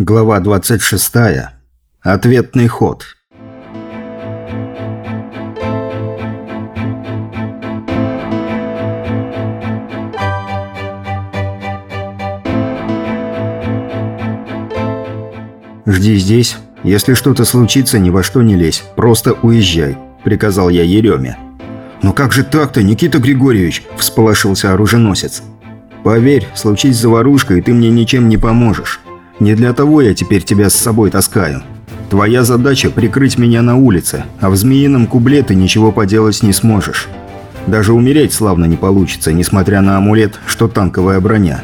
Глава 26. Ответный ход. «Жди здесь. Если что-то случится, ни во что не лезь. Просто уезжай», – приказал я Ереме. «Но как же так-то, Никита Григорьевич?» – всполошился оруженосец. «Поверь, случись заварушка, и ты мне ничем не поможешь. Не для того я теперь тебя с собой таскаю. Твоя задача – прикрыть меня на улице, а в змеином кубле ты ничего поделать не сможешь. Даже умереть славно не получится, несмотря на амулет, что танковая броня».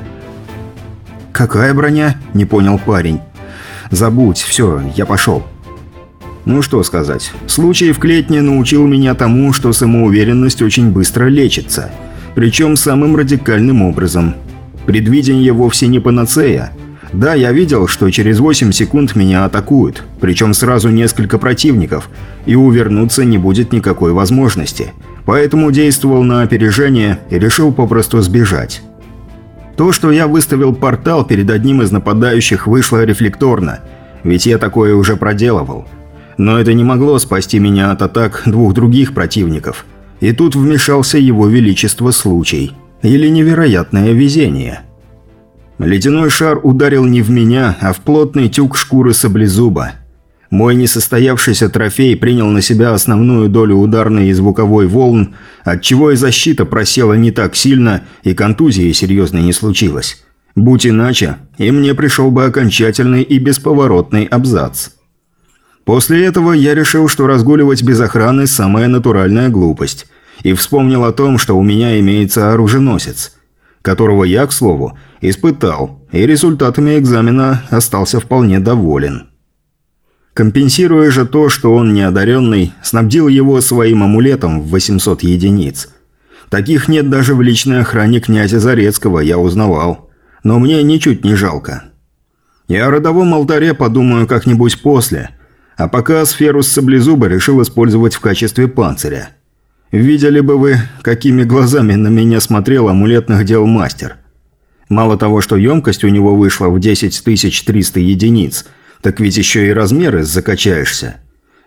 «Какая броня?» – не понял парень. «Забудь, все, я пошел». Ну что сказать, случай в Клетне научил меня тому, что самоуверенность очень быстро лечится. Причем самым радикальным образом. Предвидение вовсе не панацея – да, я видел, что через 8 секунд меня атакуют, причем сразу несколько противников, и увернуться не будет никакой возможности. Поэтому действовал на опережение и решил попросту сбежать. То, что я выставил портал перед одним из нападающих, вышло рефлекторно, ведь я такое уже проделывал. Но это не могло спасти меня от атак двух других противников. И тут вмешался его величество случай. Или невероятное везение – Ледяной шар ударил не в меня, а в плотный тюк шкуры саблезуба. Мой несостоявшийся трофей принял на себя основную долю ударной и звуковой волн, отчего и защита просела не так сильно, и контузии серьезно не случилось. Будь иначе, и мне пришел бы окончательный и бесповоротный абзац. После этого я решил, что разгуливать без охраны – самая натуральная глупость, и вспомнил о том, что у меня имеется оруженосец – которого я, к слову, испытал, и результатами экзамена остался вполне доволен. Компенсируя же то, что он неодаренный, снабдил его своим амулетом в 800 единиц. Таких нет даже в личной охране князя Зарецкого, я узнавал. Но мне ничуть не жалко. Я о родовом алтаре подумаю как-нибудь после, а пока сферу с саблезуба решил использовать в качестве панциря. Видели бы вы, какими глазами на меня смотрел амулетных дел мастер. Мало того, что емкость у него вышла в 10 300 единиц, так ведь еще и размеры закачаешься.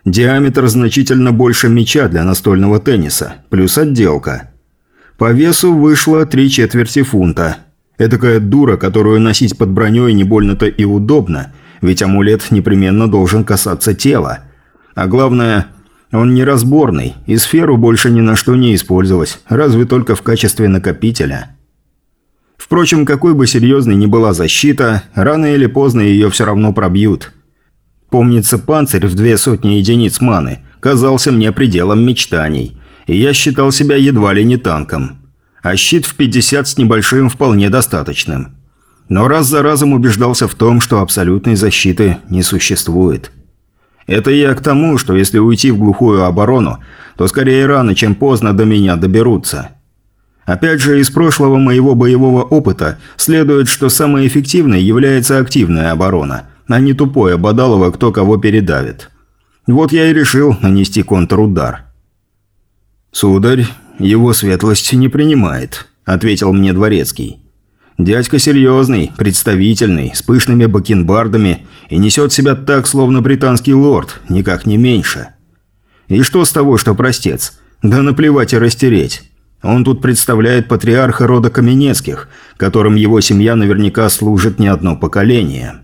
Диаметр значительно больше мяча для настольного тенниса, плюс отделка. По весу вышло три четверти фунта. Этакая дура, которую носить под броней не больно-то и удобно, ведь амулет непременно должен касаться тела. А главное, он неразборный, и сферу больше ни на что не использовать, разве только в качестве накопителя. Впрочем, какой бы серьезной ни была защита, рано или поздно ее все равно пробьют. Помнится, панцирь в две сотни единиц маны казался мне пределом мечтаний, и я считал себя едва ли не танком. А щит в 50 с небольшим вполне достаточным. Но раз за разом убеждался в том, что абсолютной защиты не существует. Это я к тому, что если уйти в глухую оборону, то скорее рано, чем поздно до меня доберутся. Опять же, из прошлого моего боевого опыта следует, что самой эффективной является активная оборона, а не тупое бодалово, кто кого передавит. Вот я и решил нанести контрудар. «Сударь, его светлость не принимает», – ответил мне Дворецкий. Дядька серьезный, представительный, с пышными бакенбардами и несет себя так, словно британский лорд, никак не меньше. И что с того, что простец? Да наплевать и растереть. Он тут представляет патриарха рода Каменецких, которым его семья наверняка служит не одно поколение.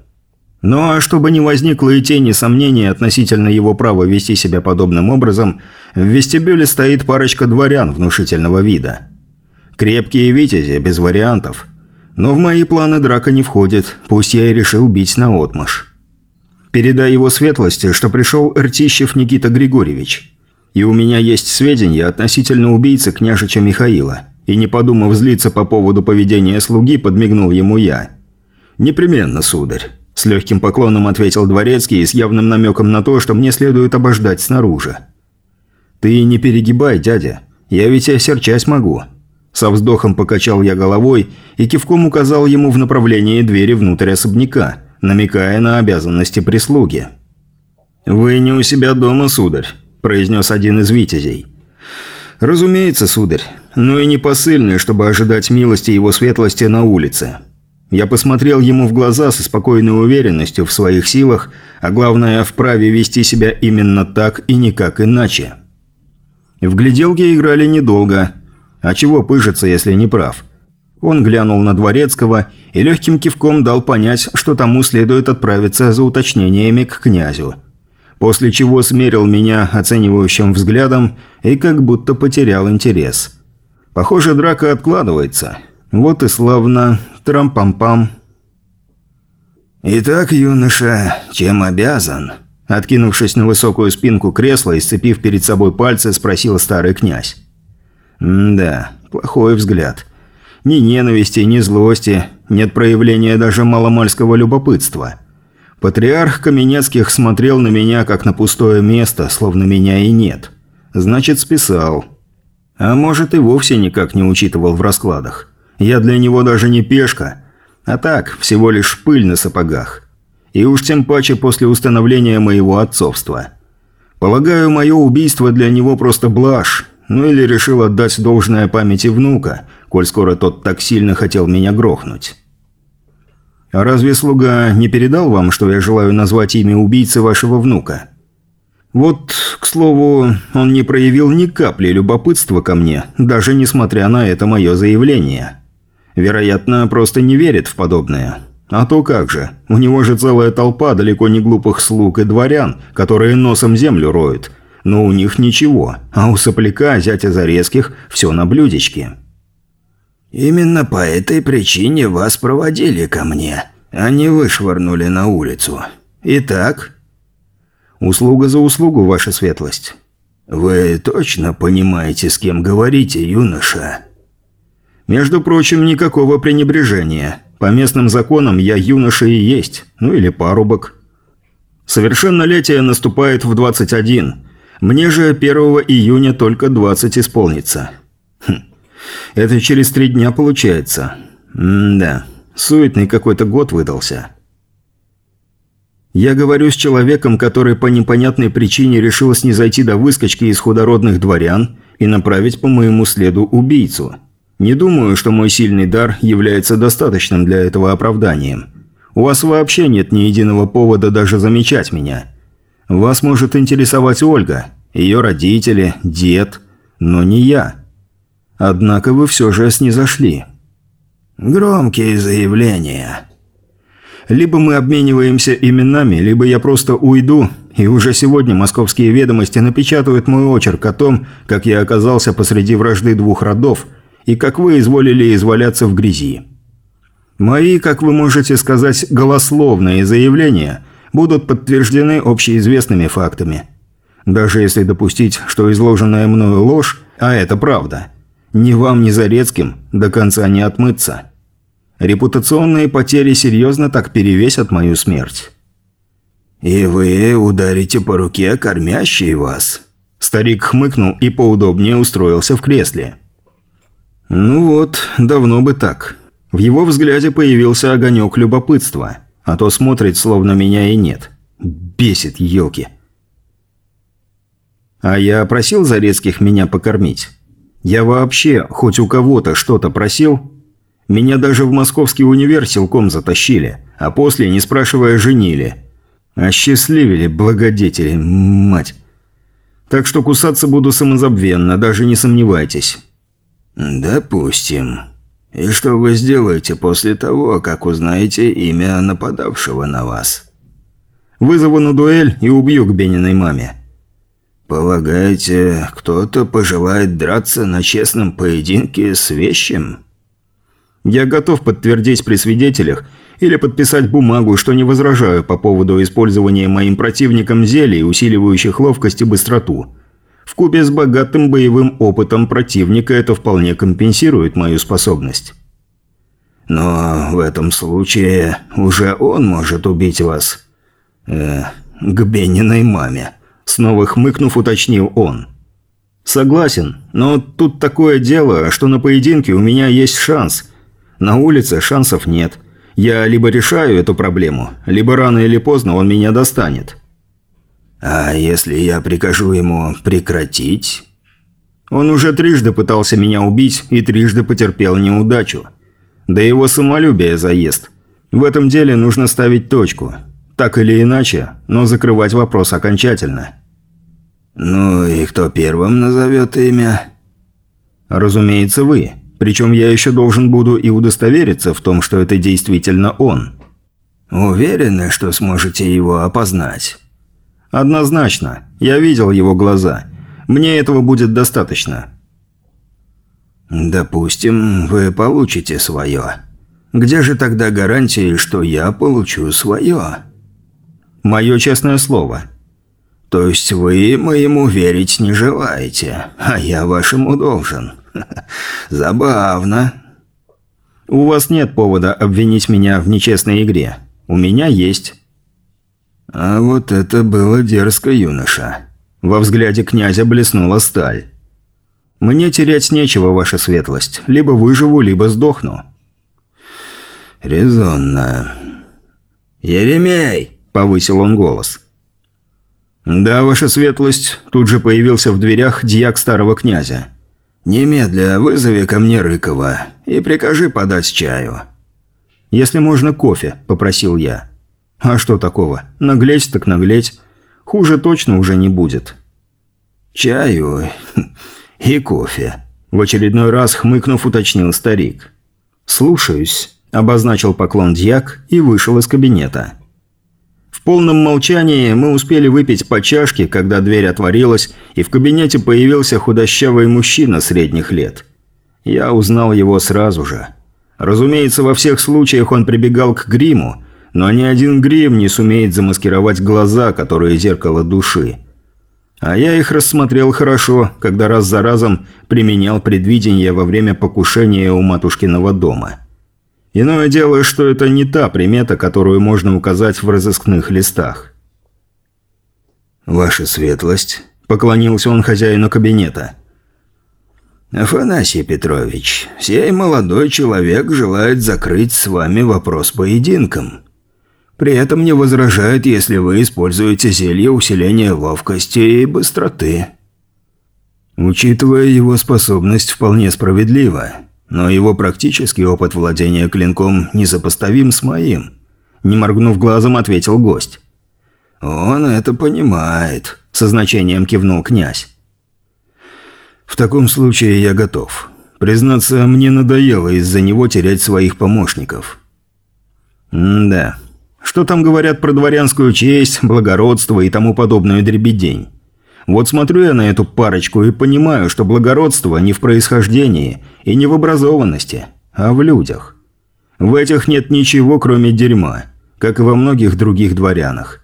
Ну а чтобы не возникло и тени сомнений относительно его права вести себя подобным образом, в вестибюле стоит парочка дворян внушительного вида. Крепкие витязи, без вариантов – но в мои планы драка не входит, пусть я и решил бить на отмаш. Передай его светлости, что пришел Ртищев Никита Григорьевич. И у меня есть сведения относительно убийцы княжича Михаила. И не подумав злиться по поводу поведения слуги, подмигнул ему я. «Непременно, сударь», – с легким поклоном ответил дворецкий и с явным намеком на то, что мне следует обождать снаружи. «Ты не перегибай, дядя. Я ведь осерчать могу. Со вздохом покачал я головой и кивком указал ему в направлении двери внутрь особняка, намекая на обязанности прислуги. «Вы не у себя дома, сударь», – произнес один из витязей. «Разумеется, сударь, но и не посыльный, чтобы ожидать милости его светлости на улице. Я посмотрел ему в глаза со спокойной уверенностью в своих силах, а главное, вправе вести себя именно так и никак иначе. В гляделке играли недолго. А чего пыжиться, если не прав? Он глянул на Дворецкого и легким кивком дал понять, что тому следует отправиться за уточнениями к князю. После чего смерил меня оценивающим взглядом и как будто потерял интерес. Похоже, драка откладывается. Вот и славно. Трам-пам-пам. «Итак, юноша, чем обязан?» Откинувшись на высокую спинку кресла и сцепив перед собой пальцы, спросил старый князь. «Да, плохой взгляд. Ни ненависти, ни злости, нет проявления даже маломальского любопытства. Патриарх Каменецких смотрел на меня, как на пустое место, словно меня и нет. Значит, списал. А может, и вовсе никак не учитывал в раскладах. Я для него даже не пешка, а так, всего лишь пыль на сапогах. И уж тем паче после установления моего отцовства. Полагаю, мое убийство для него просто блажь, ну или решил отдать должное памяти внука, коль скоро тот так сильно хотел меня грохнуть. А разве слуга не передал вам, что я желаю назвать имя убийцы вашего внука? Вот, к слову, он не проявил ни капли любопытства ко мне, даже несмотря на это мое заявление. Вероятно, просто не верит в подобное. А то как же, у него же целая толпа далеко не глупых слуг и дворян, которые носом землю роют. Но у них ничего, а у сопляка, зятя Зарезких, все на блюдечке. «Именно по этой причине вас проводили ко мне, а не вышвырнули на улицу. Итак...» «Услуга за услугу, ваша светлость». «Вы точно понимаете, с кем говорите, юноша?» Между прочим, никакого пренебрежения. По местным законам я юноша и есть, ну или парубок. Совершеннолетие наступает в 21. Мне же 1 июня только 20 исполнится. Хм. Это через три дня получается. М-да, суетный какой-то год выдался. Я говорю с человеком, который по непонятной причине решил снизойти до выскочки из худородных дворян и направить по моему следу убийцу – не думаю, что мой сильный дар является достаточным для этого оправданием. У вас вообще нет ни единого повода даже замечать меня. Вас может интересовать Ольга, ее родители, дед, но не я. Однако вы все же снизошли. Громкие заявления. Либо мы обмениваемся именами, либо я просто уйду, и уже сегодня московские ведомости напечатают мой очерк о том, как я оказался посреди вражды двух родов – и как вы изволили изваляться в грязи. Мои, как вы можете сказать, голословные заявления будут подтверждены общеизвестными фактами. Даже если допустить, что изложенная мною ложь, а это правда, ни вам, ни Зарецким до конца не отмыться. Репутационные потери серьезно так перевесят мою смерть. «И вы ударите по руке кормящей вас?» Старик хмыкнул и поудобнее устроился в кресле. Ну вот, давно бы так. В его взгляде появился огонек любопытства, а то смотрит, словно меня и нет. Бесит, елки. А я просил Зарецких меня покормить. Я вообще хоть у кого-то что-то просил? Меня даже в московский универ силком затащили, а после, не спрашивая, женили. Осчастливили благодетели, мать. Так что кусаться буду самозабвенно, даже не сомневайтесь. «Допустим. И что вы сделаете после того, как узнаете имя нападавшего на вас?» «Вызову на дуэль и убью к Бениной маме». «Полагаете, кто-то пожелает драться на честном поединке с вещим?» «Я готов подтвердить при свидетелях или подписать бумагу, что не возражаю по поводу использования моим противником зелий, усиливающих ловкость и быстроту». В купе с богатым боевым опытом противника это вполне компенсирует мою способность. Но в этом случае уже он может убить вас. Э, к Бениной маме. Снова хмыкнув, уточнил он. Согласен, но тут такое дело, что на поединке у меня есть шанс. На улице шансов нет. Я либо решаю эту проблему, либо рано или поздно он меня достанет. «А если я прикажу ему прекратить?» Он уже трижды пытался меня убить и трижды потерпел неудачу. Да его самолюбие заест. В этом деле нужно ставить точку. Так или иначе, но закрывать вопрос окончательно. «Ну и кто первым назовет имя?» «Разумеется, вы. Причем я еще должен буду и удостовериться в том, что это действительно он». «Уверены, что сможете его опознать?» «Однозначно. Я видел его глаза. Мне этого будет достаточно». «Допустим, вы получите свое. Где же тогда гарантии, что я получу свое?» «Мое честное слово». «То есть вы моему верить не желаете, а я вашему должен. Забавно». «У вас нет повода обвинить меня в нечестной игре. У меня есть». А вот это было дерзко, юноша. Во взгляде князя блеснула сталь. «Мне терять нечего, ваша светлость. Либо выживу, либо сдохну». «Резонно». «Еремей!» – повысил он голос. «Да, ваша светлость», – тут же появился в дверях дьяк старого князя. «Немедля вызови ко мне Рыкова и прикажи подать чаю». «Если можно, кофе», – попросил я. «А что такого? Наглеть так наглеть. Хуже точно уже не будет». «Чаю и кофе», – в очередной раз хмыкнув уточнил старик. «Слушаюсь», – обозначил поклон дьяк и вышел из кабинета. В полном молчании мы успели выпить по чашке, когда дверь отворилась, и в кабинете появился худощавый мужчина средних лет. Я узнал его сразу же. Разумеется, во всех случаях он прибегал к гриму, но ни один грим не сумеет замаскировать глаза, которые зеркало души. А я их рассмотрел хорошо, когда раз за разом применял предвидение во время покушения у матушкиного дома. Иное дело, что это не та примета, которую можно указать в разыскных листах. «Ваша светлость», – поклонился он хозяину кабинета. «Афанасий Петрович, сей молодой человек желает закрыть с вами вопрос поединком. При этом не возражает, если вы используете зелье усиления ловкости и быстроты». Учитывая его способность, вполне справедливо но его практический опыт владения клинком несопоставим с моим. Не моргнув глазом, ответил гость. «Он это понимает», – со значением кивнул князь. «В таком случае я готов. Признаться, мне надоело из-за него терять своих помощников». М «Да. Что там говорят про дворянскую честь, благородство и тому подобную дребедень? Вот смотрю я на эту парочку и понимаю, что благородство не в происхождении и не в образованности, а в людях. В этих нет ничего, кроме дерьма, как и во многих других дворянах.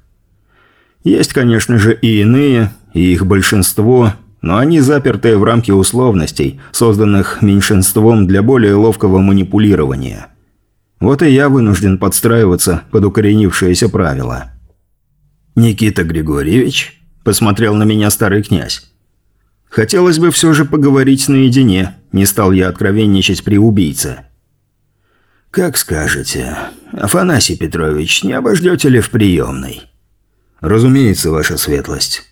Есть, конечно же, и иные, и их большинство, но они запертые в рамки условностей, созданных меньшинством для более ловкого манипулирования. Вот и я вынужден подстраиваться под укоренившиеся правила. «Никита Григорьевич?» посмотрел на меня старый князь. Хотелось бы все же поговорить наедине, не стал я откровенничать при убийце. «Как скажете. Афанасий Петрович, не обождете ли в приемной?» «Разумеется, ваша светлость».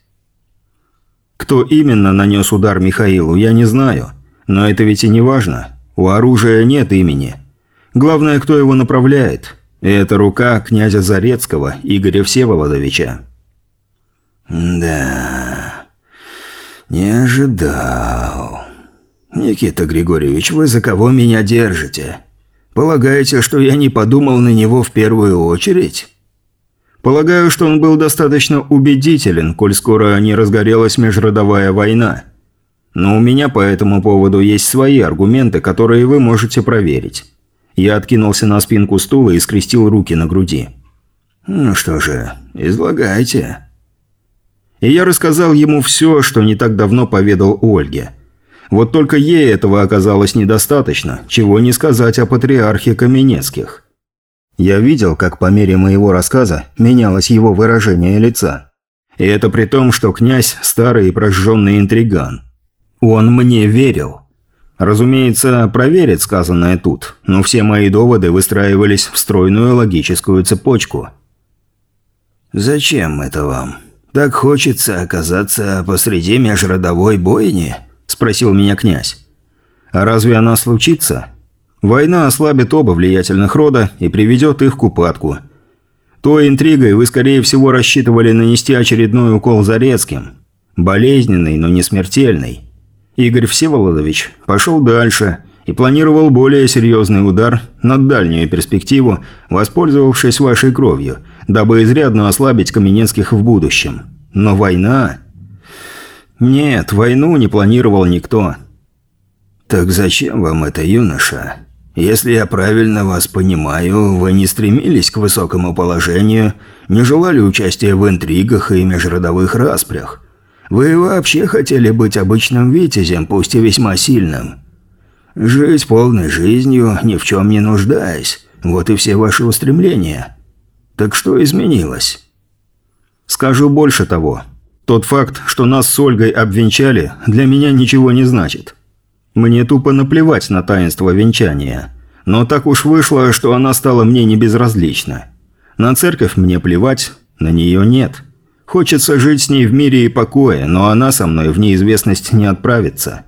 Кто именно нанес удар Михаилу, я не знаю. Но это ведь и не важно. У оружия нет имени. Главное, кто его направляет. И это рука князя Зарецкого Игоря Всеволодовича. «Да... не ожидал. Никита Григорьевич, вы за кого меня держите? Полагаете, что я не подумал на него в первую очередь?» «Полагаю, что он был достаточно убедителен, коль скоро не разгорелась межродовая война. Но у меня по этому поводу есть свои аргументы, которые вы можете проверить». Я откинулся на спинку стула и скрестил руки на груди. «Ну что же, излагайте» и я рассказал ему все, что не так давно поведал Ольге. Вот только ей этого оказалось недостаточно, чего не сказать о патриархе Каменецких. Я видел, как по мере моего рассказа менялось его выражение лица. И это при том, что князь – старый и прожженный интриган. Он мне верил. Разумеется, проверит сказанное тут, но все мои доводы выстраивались в стройную логическую цепочку. «Зачем это вам?» «Так хочется оказаться посреди межродовой бойни?» – спросил меня князь. «А разве она случится?» Война ослабит оба влиятельных рода и приведет их к упадку. Той интригой вы, скорее всего, рассчитывали нанести очередной укол Зарецким. Болезненный, но не смертельный. Игорь Всеволодович пошел дальше и планировал более серьезный удар на дальнюю перспективу, воспользовавшись вашей кровью, дабы изрядно ослабить Каменецких в будущем. Но война... Нет, войну не планировал никто. «Так зачем вам это, юноша?» Если я правильно вас понимаю, вы не стремились к высокому положению, не желали участия в интригах и межродовых распрях. Вы вообще хотели быть обычным витязем, пусть и весьма сильным. Жить полной жизнью, ни в чем не нуждаясь. Вот и все ваши устремления. Так что изменилось? Скажу больше того. Тот факт, что нас с Ольгой обвенчали, для меня ничего не значит. Мне тупо наплевать на таинство венчания. Но так уж вышло, что она стала мне не безразлична. На церковь мне плевать, на нее нет. Хочется жить с ней в мире и покое, но она со мной в неизвестность не отправится.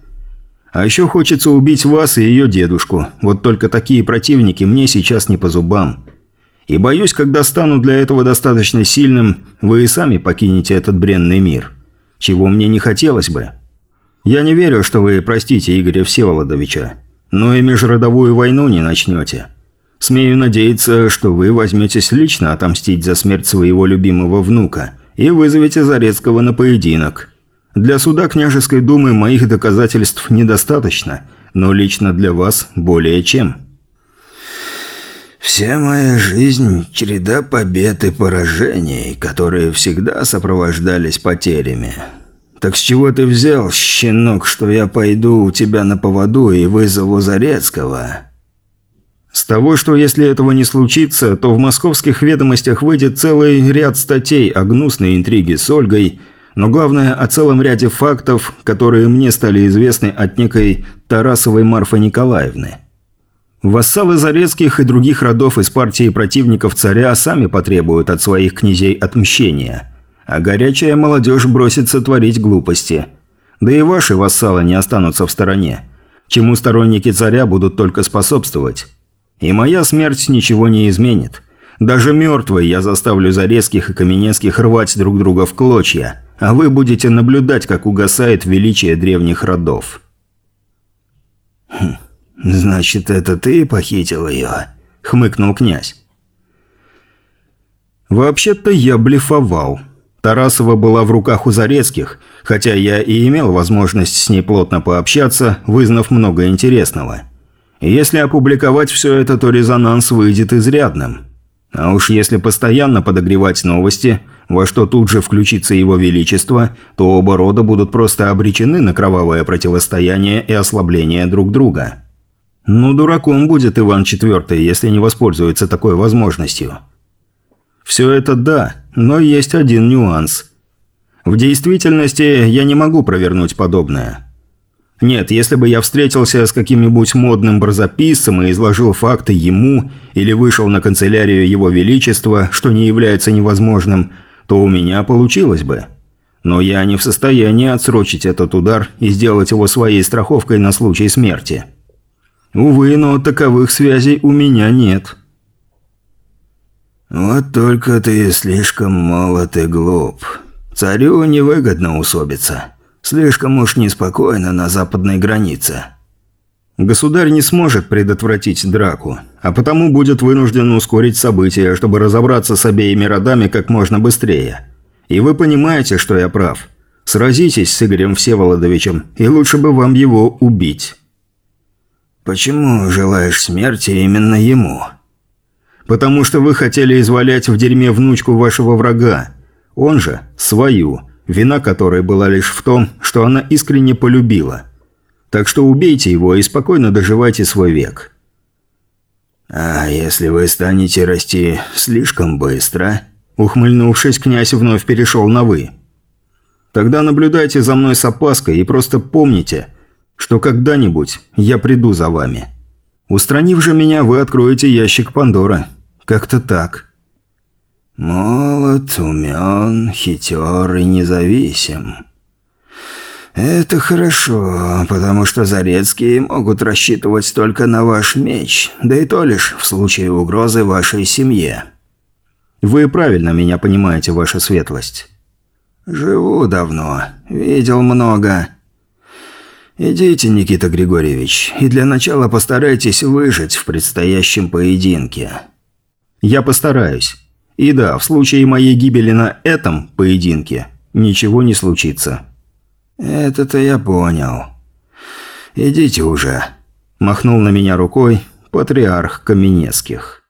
А еще хочется убить вас и ее дедушку. Вот только такие противники мне сейчас не по зубам. И боюсь, когда стану для этого достаточно сильным, вы и сами покинете этот бренный мир. Чего мне не хотелось бы. Я не верю, что вы простите Игоря Всеволодовича. Но и межродовую войну не начнете. Смею надеяться, что вы возьметесь лично отомстить за смерть своего любимого внука и вызовете Зарецкого на поединок. Для суда княжеской думы моих доказательств недостаточно, но лично для вас более чем. Вся моя жизнь – череда побед и поражений, которые всегда сопровождались потерями. «Так с чего ты взял, щенок, что я пойду у тебя на поводу и вызову Зарецкого?» «С того, что если этого не случится, то в московских ведомостях выйдет целый ряд статей о гнусной интриге с Ольгой, но главное о целом ряде фактов, которые мне стали известны от некой Тарасовой Марфы Николаевны». Вассалы Зарецких и других родов из партии противников царя сами потребуют от своих князей отмщения – а горячая молодежь бросится творить глупости. Да и ваши вассалы не останутся в стороне, чему сторонники царя будут только способствовать. И моя смерть ничего не изменит. Даже мертвый я заставлю Зарезких и Каменецких рвать друг друга в клочья, а вы будете наблюдать, как угасает величие древних родов». «Хм, «Значит, это ты похитил ее?» – хмыкнул князь. «Вообще-то я блефовал». Тарасова была в руках у Зарецких, хотя я и имел возможность с ней плотно пообщаться, вызнав много интересного. Если опубликовать все это, то резонанс выйдет изрядным. А уж если постоянно подогревать новости, во что тут же включится его величество, то оба рода будут просто обречены на кровавое противостояние и ослабление друг друга. Ну, дураком будет Иван IV, если не воспользуется такой возможностью. Все это да, но есть один нюанс. В действительности я не могу провернуть подобное. Нет, если бы я встретился с каким-нибудь модным барзаписцем и изложил факты ему, или вышел на канцелярию его величества, что не является невозможным, то у меня получилось бы. Но я не в состоянии отсрочить этот удар и сделать его своей страховкой на случай смерти. Увы, но таковых связей у меня нет». «Вот только ты слишком молод и глуп. Царю невыгодно усобиться. Слишком уж неспокойно на западной границе». Государь не сможет предотвратить драку, а потому будет вынужден ускорить события, чтобы разобраться с обеими родами как можно быстрее. И вы понимаете, что я прав. Сразитесь с Игорем Всеволодовичем, и лучше бы вам его убить. «Почему желаешь смерти именно ему?» Потому что вы хотели извалять в дерьме внучку вашего врага. Он же – свою, вина которой была лишь в том, что она искренне полюбила. Так что убейте его и спокойно доживайте свой век». «А если вы станете расти слишком быстро?» Ухмыльнувшись, князь вновь перешел на «вы». «Тогда наблюдайте за мной с опаской и просто помните, что когда-нибудь я приду за вами. Устранив же меня, вы откроете ящик Пандоры». Как-то так. Молод, умен, хитер и независим. «Это хорошо, потому что Зарецкие могут рассчитывать только на ваш меч, да и то лишь в случае угрозы вашей семье». «Вы правильно меня понимаете, ваша светлость». «Живу давно, видел много. Идите, Никита Григорьевич, и для начала постарайтесь выжить в предстоящем поединке». «Я постараюсь. И да, в случае моей гибели на этом поединке ничего не случится». «Это-то я понял. Идите уже», – махнул на меня рукой патриарх Каменецких.